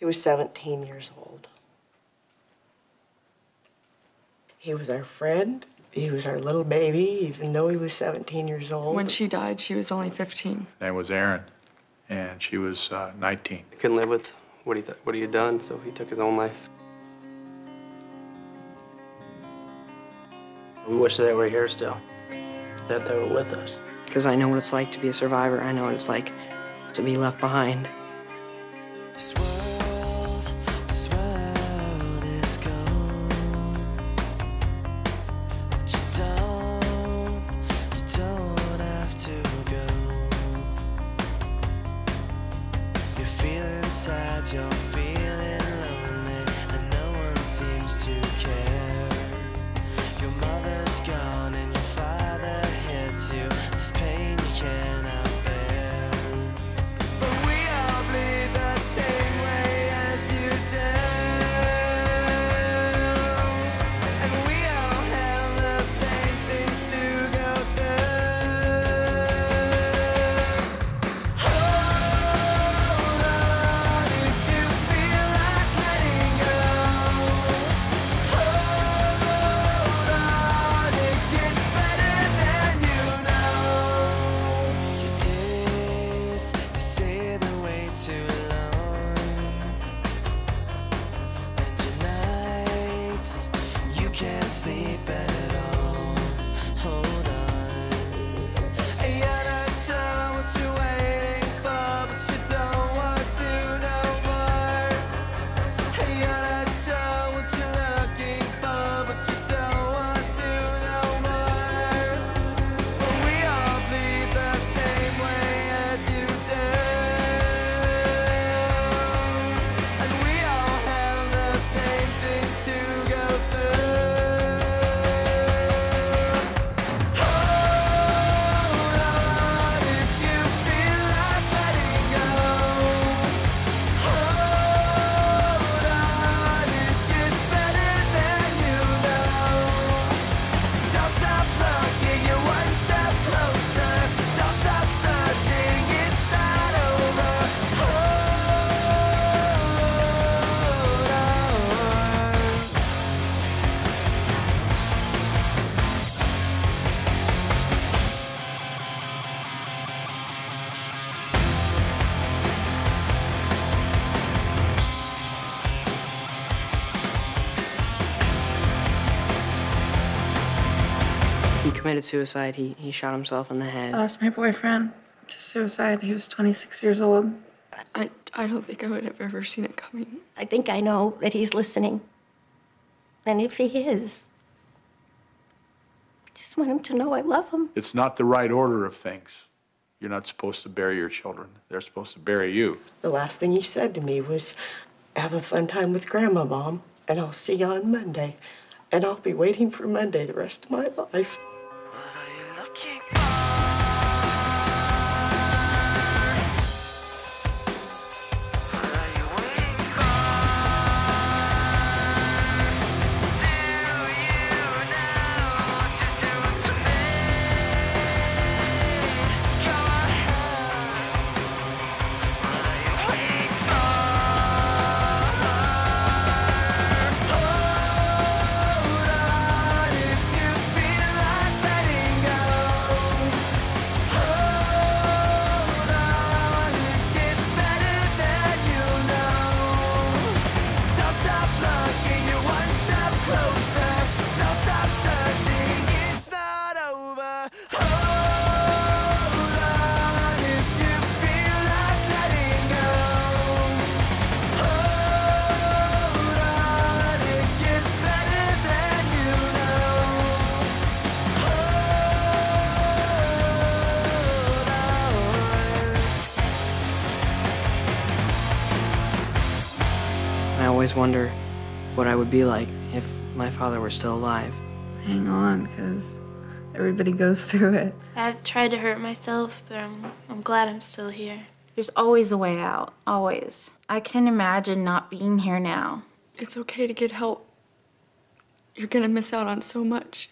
He was 17 years old. He was our friend. He was our little baby, even though he was 17 years old. When she died, she was only 15. name was Aaron, and she was uh, 19. He couldn't live with what he, th- what he had done, so he took his own life. We wish they were here still, that they were with us. Because I know what it's like to be a survivor. I know what it's like to be left behind. Sleep committed suicide. He, he shot himself in the head. I lost my boyfriend to suicide. He was 26 years old. I, I don't think I would have ever seen it coming. I think I know that he's listening. And if he is, I just want him to know I love him. It's not the right order of things. You're not supposed to bury your children. They're supposed to bury you. The last thing he said to me was, Have a fun time with Grandma, Mom, and I'll see you on Monday. And I'll be waiting for Monday the rest of my life. Hold always wonder what I would be like if my father were still alive. Hang on, because everybody goes through it. I've tried to hurt myself, but I'm, I'm glad I'm still here. There's always a way out, always. I can imagine not being here now. It's okay to get help. You're gonna miss out on so much.